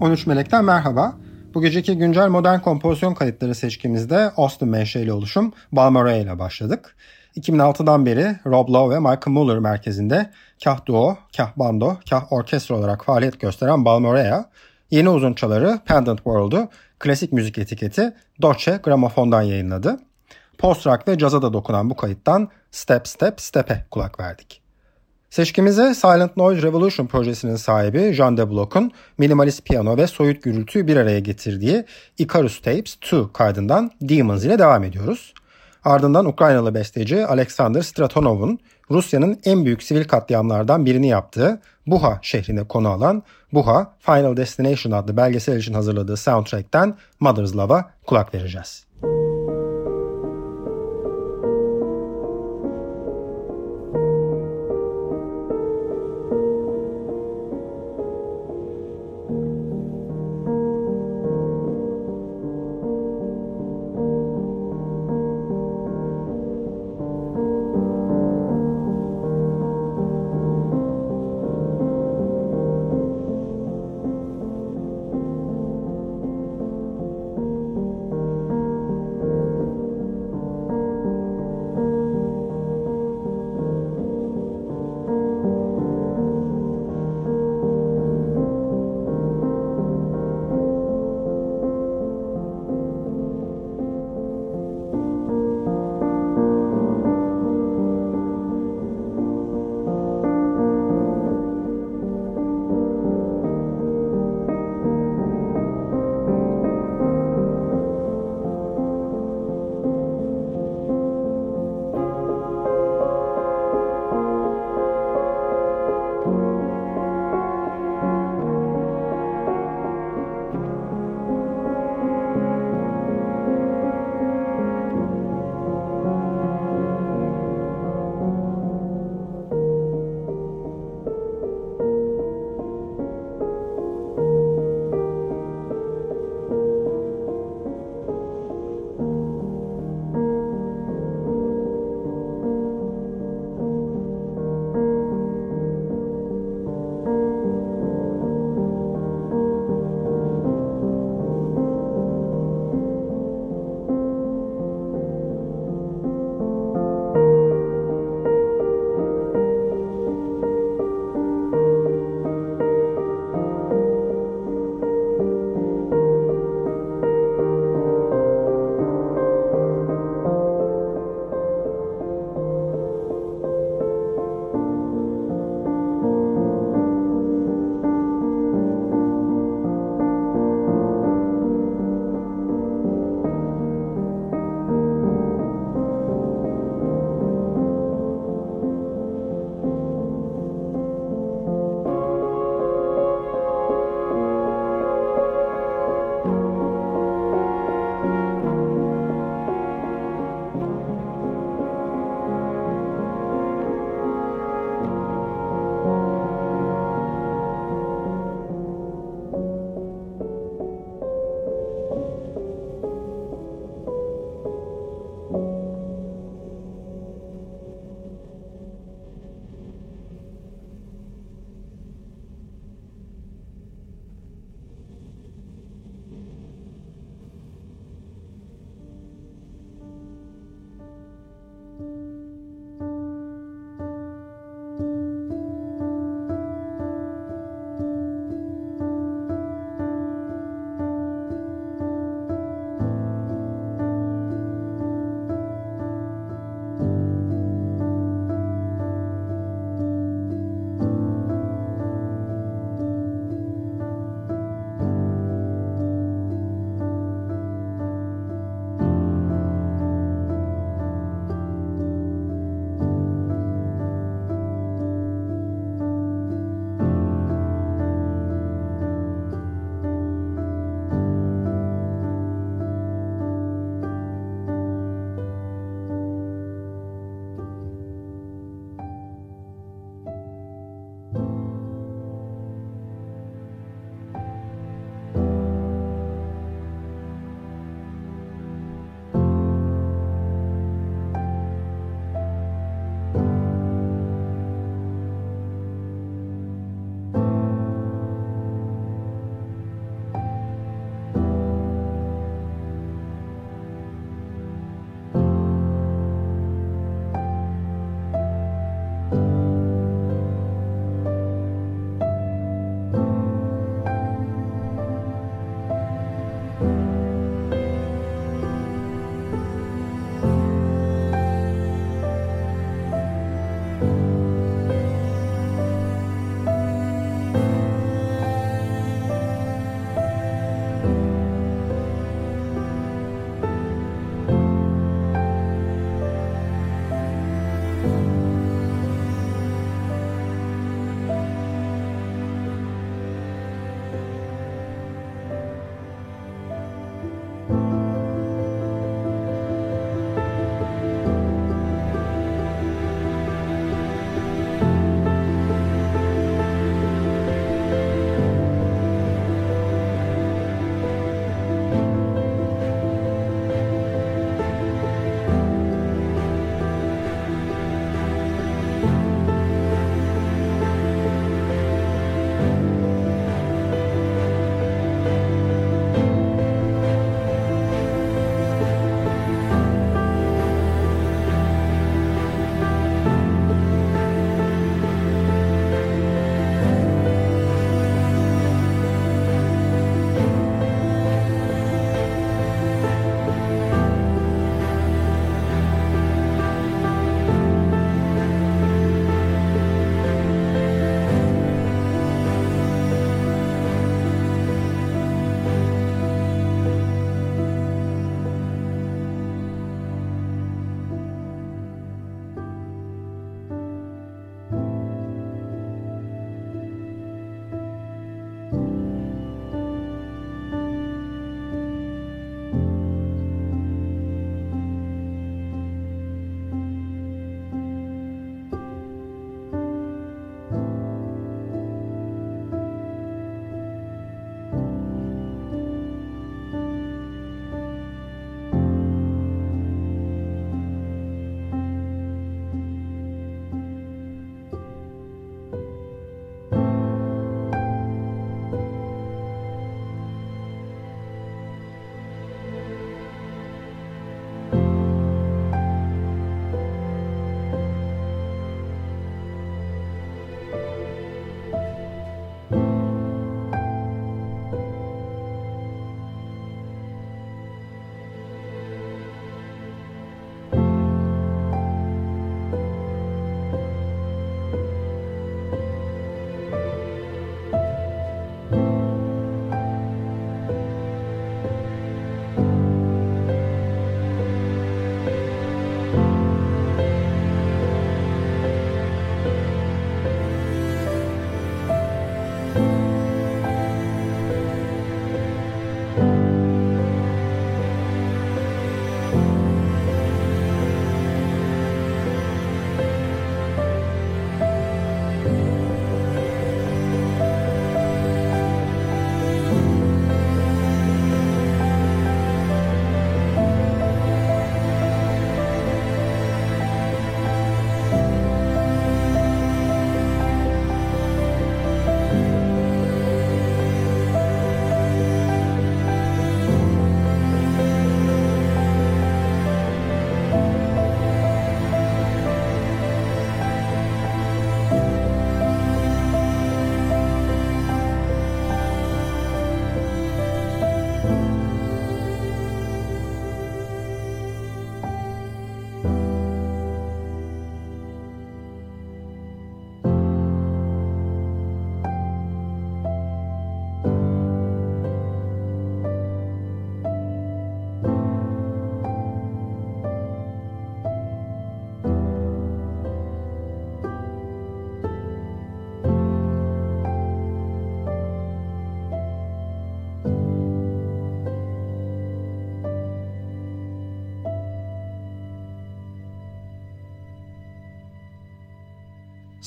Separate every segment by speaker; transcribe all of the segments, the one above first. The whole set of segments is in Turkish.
Speaker 1: 13 Melek'ten merhaba. Bu geceki güncel modern kompozisyon kayıtları seçkimizde Austin menşeli oluşum Balmoral ile başladık. 2006'dan beri Rob Lowe ve Michael Muller merkezinde kah duo, kah bando, kah orkestra olarak faaliyet gösteren Balmorea, yeni uzunçaları Pendant World'u klasik müzik etiketi Dolce Gramophone'dan yayınladı. Post-rock ve caza da dokunan bu kayıttan Step Step Step'e kulak verdik. Seçkimize Silent Noise Revolution projesinin sahibi Jean de Block'un minimalist piyano ve soyut gürültüyü bir araya getirdiği Icarus Tapes 2 kaydından Demons ile devam ediyoruz. Ardından Ukraynalı besteci Alexander Stratonov'un Rusya'nın en büyük sivil katliamlardan birini yaptığı Buha şehrine konu alan Buha Final Destination adlı belgesel için hazırladığı soundtrack'ten Mother's Love'a kulak vereceğiz.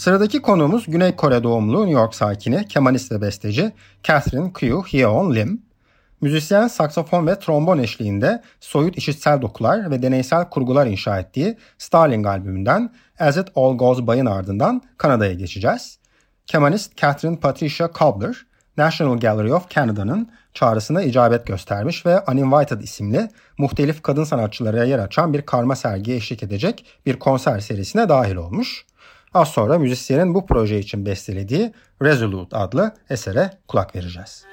Speaker 1: Sıradaki konuğumuz Güney Kore doğumlu New York sakini, kemanist ve besteci Catherine Kyu Hyeon Lim. Müzisyen saksafon ve trombon eşliğinde soyut işitsel dokular ve deneysel kurgular inşa ettiği Starling albümünden As It All Goes By'ın ardından Kanada'ya geçeceğiz. Kemanist Catherine Patricia Cobbler, National Gallery of Canada'nın çağrısına icabet göstermiş ve Uninvited isimli muhtelif kadın sanatçılara yer açan bir karma sergiye eşlik edecek bir konser serisine dahil olmuş. Az sonra müzisyenin bu proje için bestelediği Resolute adlı esere kulak vereceğiz.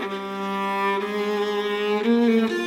Speaker 1: thank you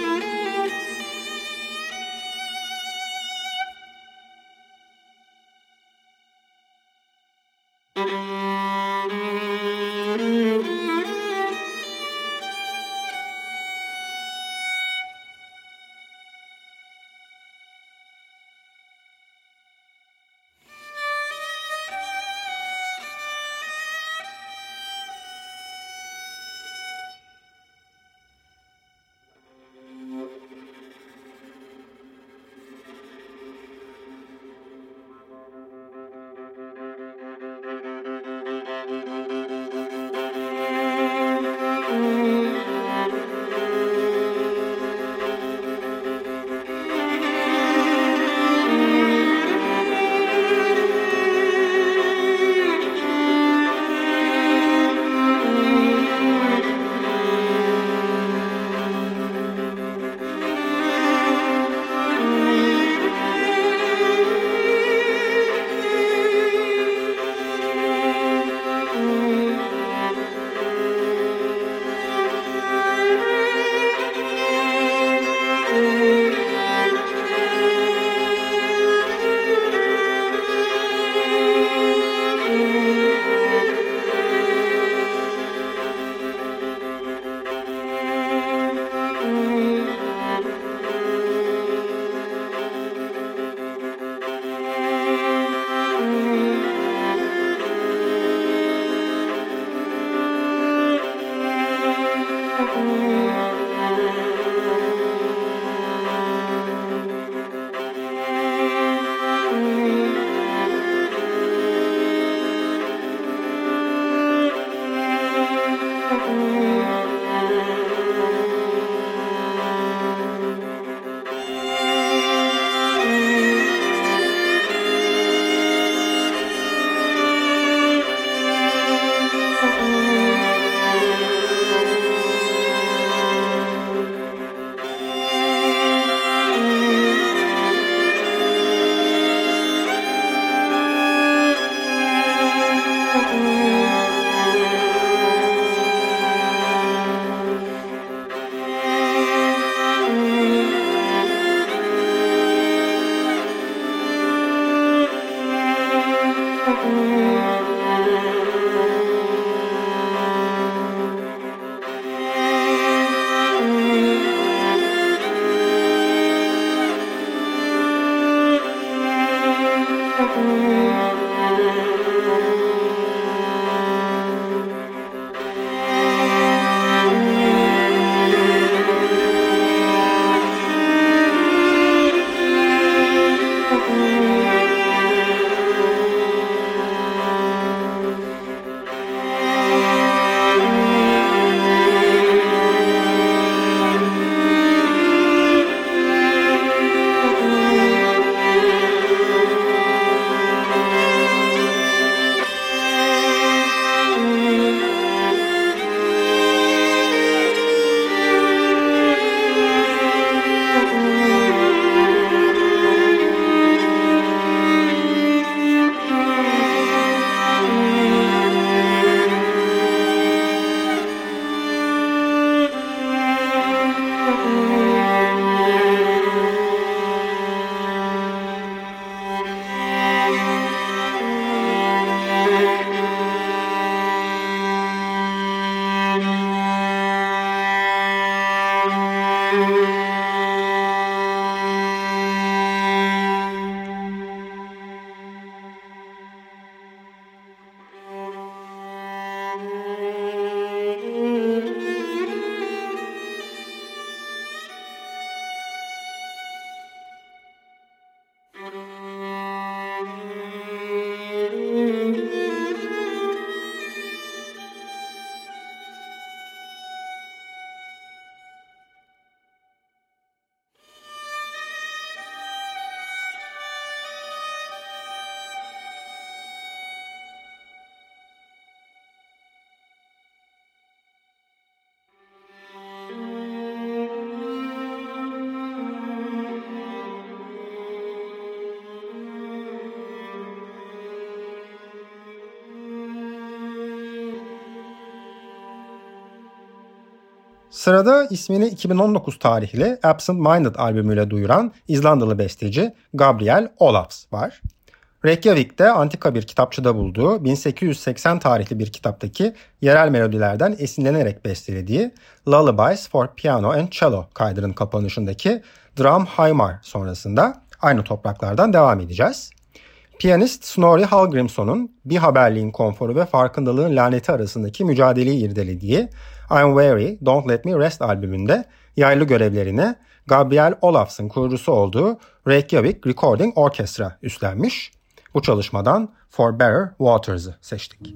Speaker 1: Sırada ismini 2019 tarihli Absent Minded albümüyle duyuran İzlandalı besteci Gabriel Olafs var. Reykjavik'te antika bir kitapçıda bulduğu 1880 tarihli bir kitaptaki yerel melodilerden esinlenerek bestelediği Lullabies for Piano and Cello kaydının kapanışındaki Drum Haymar sonrasında aynı topraklardan devam edeceğiz. Piyanist Snorri Hallgrimsson'un bir haberliğin konforu ve farkındalığın laneti arasındaki mücadeleyi irdelediği I'm Weary, Don't Let Me Rest albümünde yaylı görevlerini Gabriel Olafs'ın kurucusu olduğu Reykjavik Recording Orchestra üstlenmiş. Bu çalışmadan For Better Waters'ı seçtik.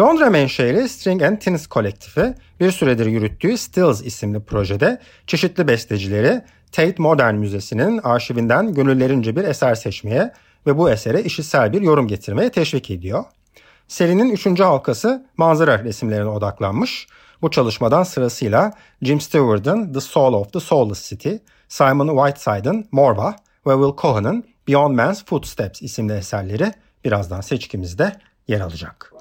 Speaker 1: Londra menşeli String and Tennis kolektifi bir süredir yürüttüğü Stills isimli projede çeşitli bestecileri Tate Modern Müzesi'nin arşivinden gönüllerince bir eser seçmeye ve bu esere işitsel bir yorum getirmeye teşvik ediyor. Serinin üçüncü halkası manzara resimlerine odaklanmış. Bu çalışmadan sırasıyla Jim Stewart'ın The Soul of the Soulless City, Simon Whiteside'ın Morva ve Will Cohen'ın Beyond Man's Footsteps isimli eserleri birazdan seçkimizde yer alacak.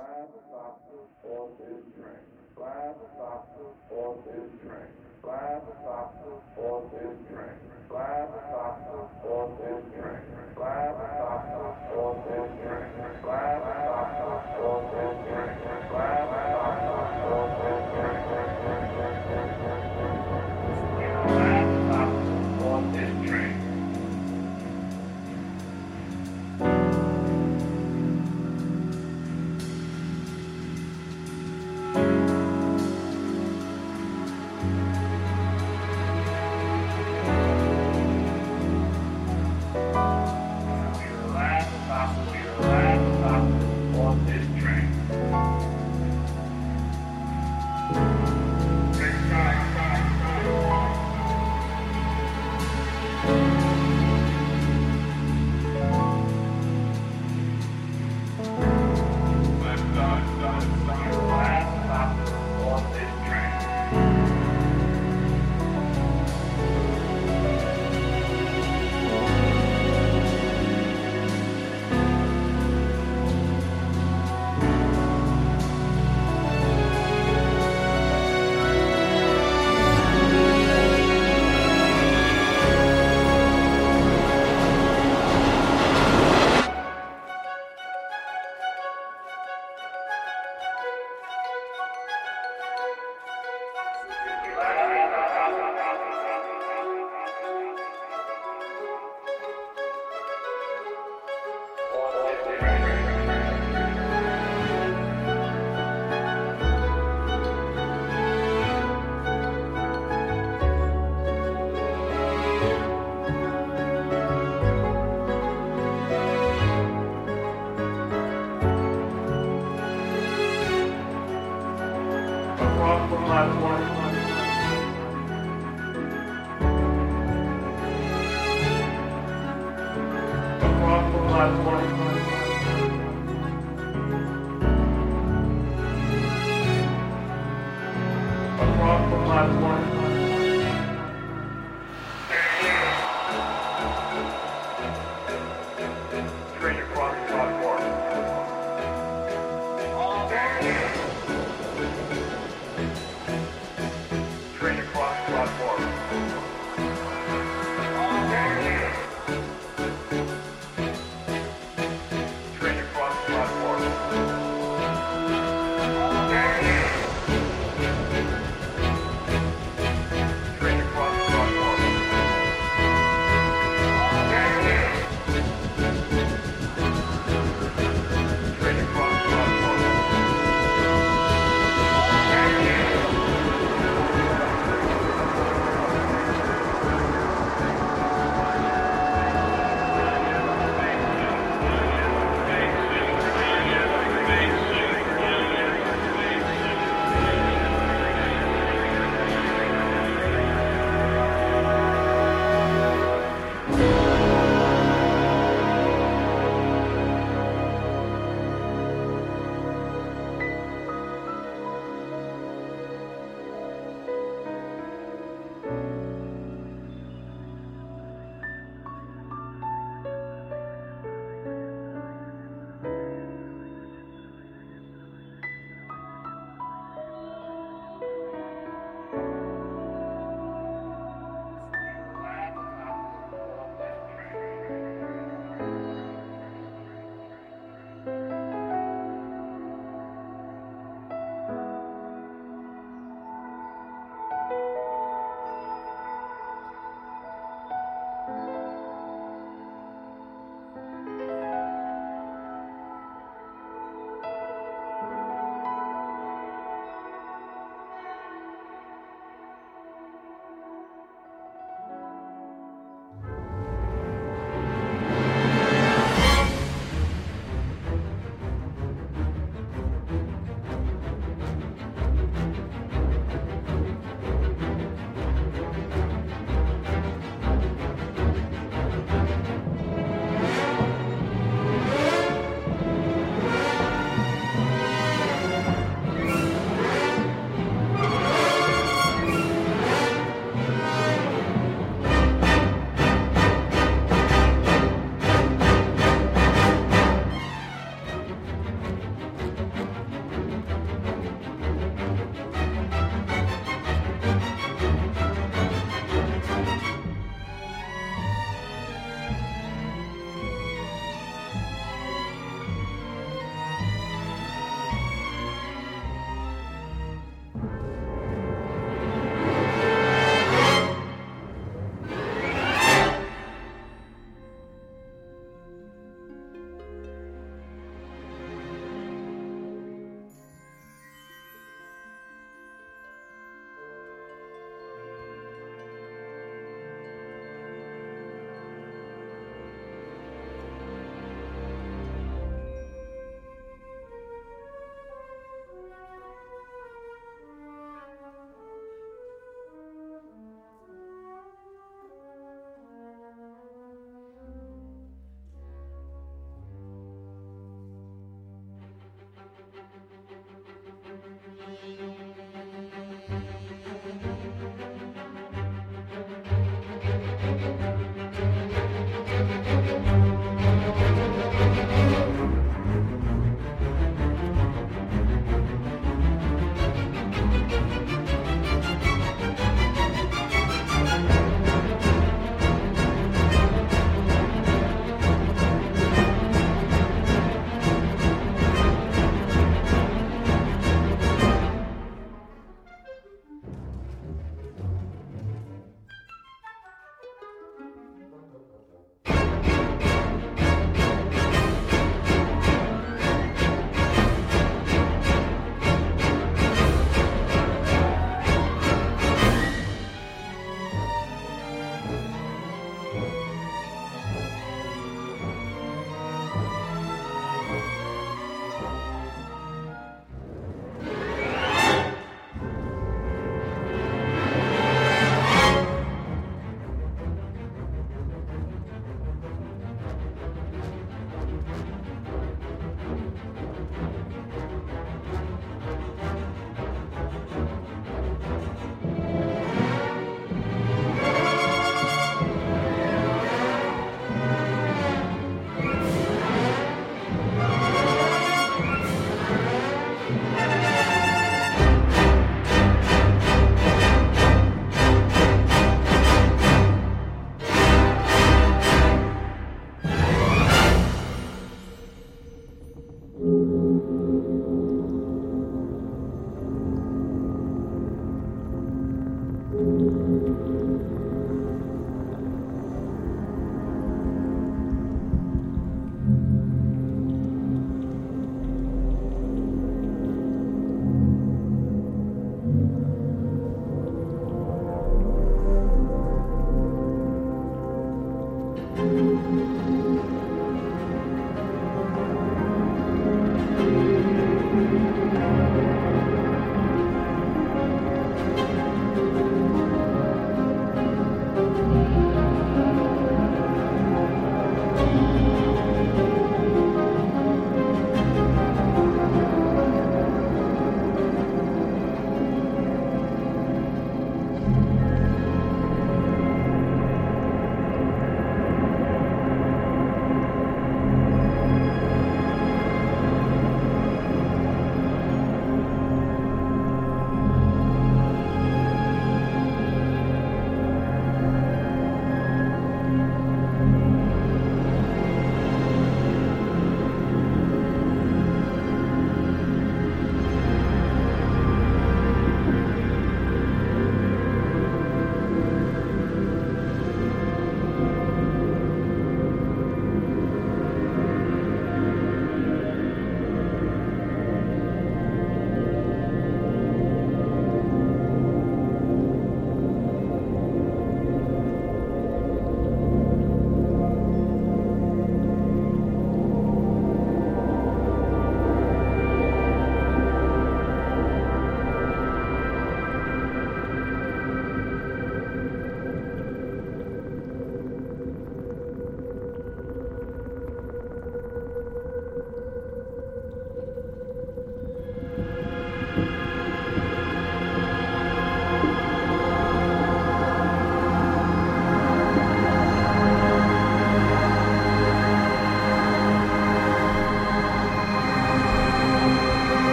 Speaker 1: one.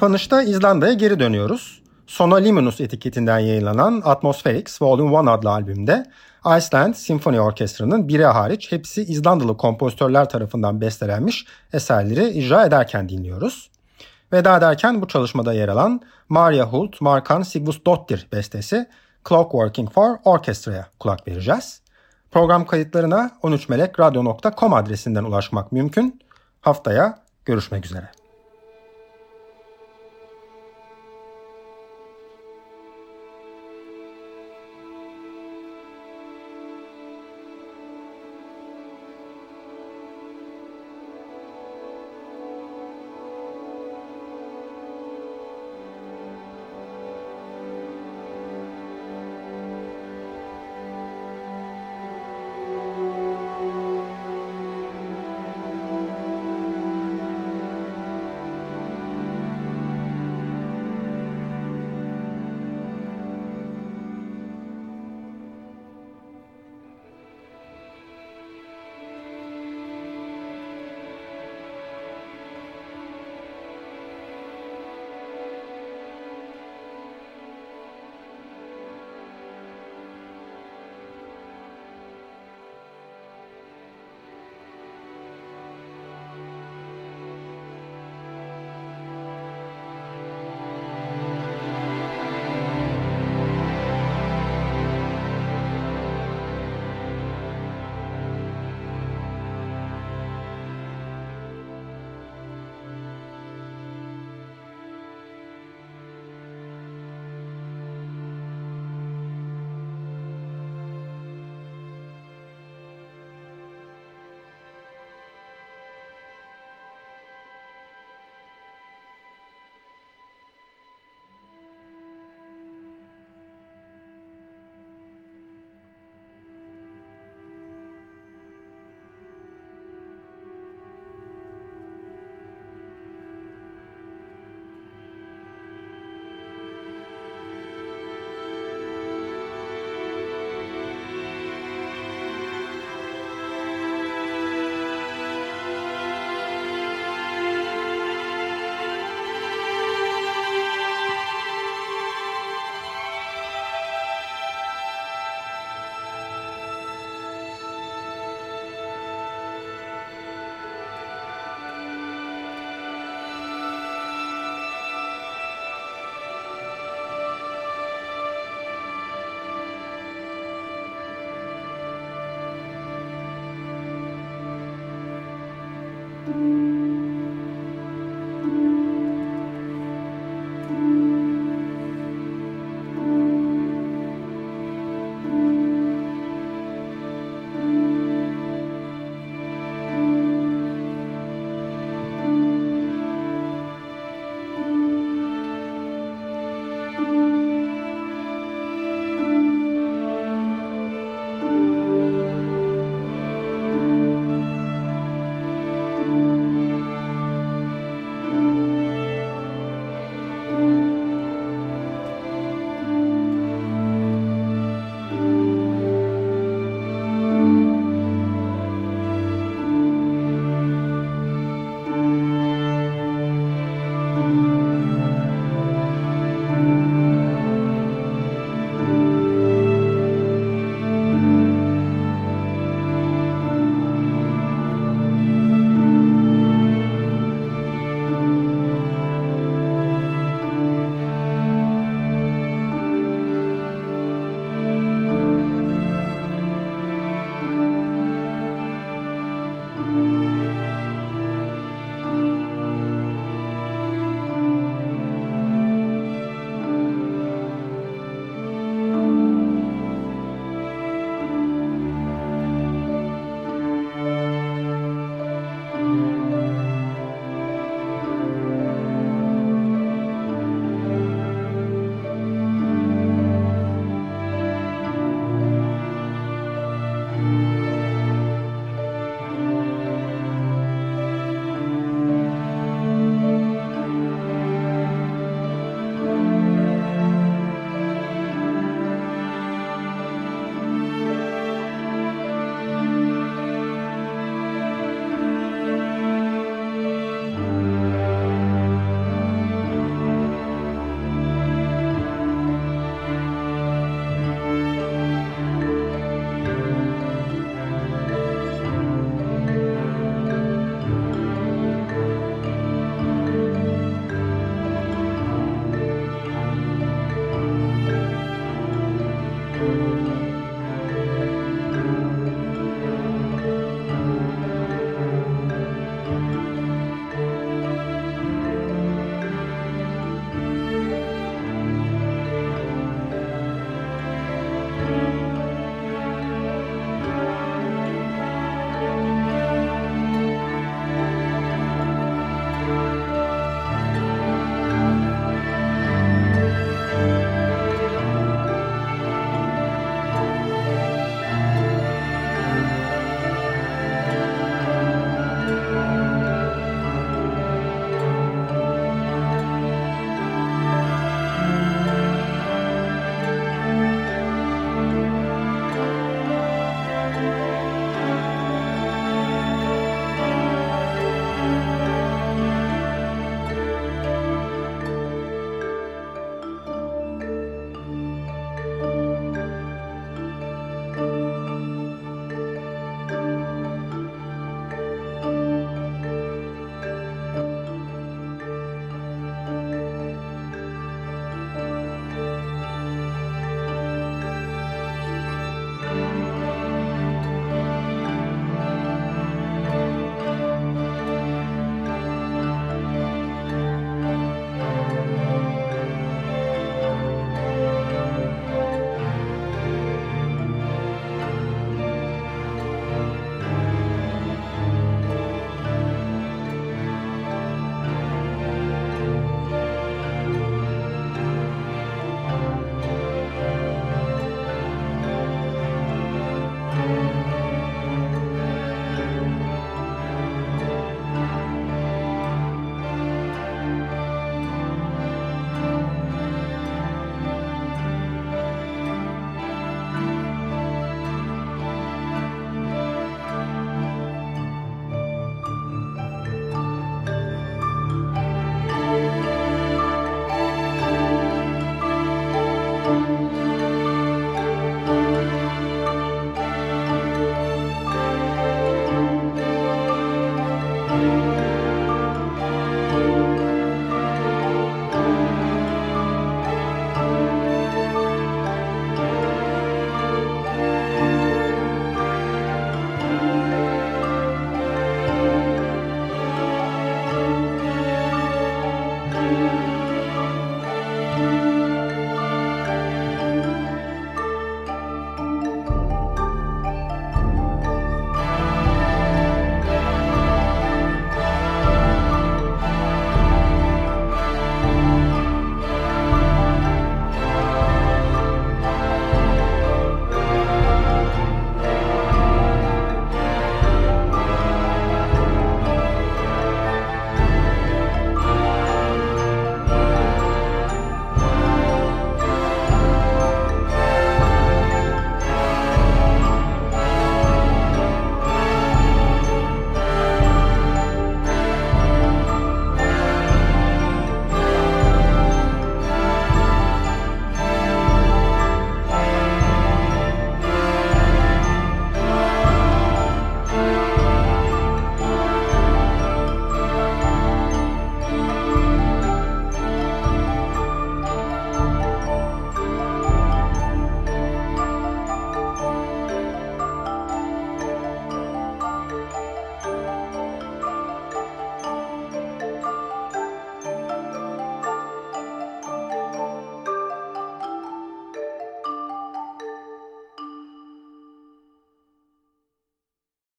Speaker 1: Kapanışta İzlanda'ya geri dönüyoruz. Sonoliminus etiketinden yayınlanan Atmospherics Volume 1 adlı albümde Iceland Symphony Orkestra'nın biri hariç hepsi İzlandalı kompozitörler tarafından bestelenmiş eserleri icra ederken dinliyoruz. Veda ederken bu çalışmada yer alan Maria Hult Markan Sigvusdottir bestesi Clockworking for Orchestra'ya kulak vereceğiz. Program kayıtlarına 13melekradyo.com adresinden ulaşmak mümkün. Haftaya görüşmek üzere.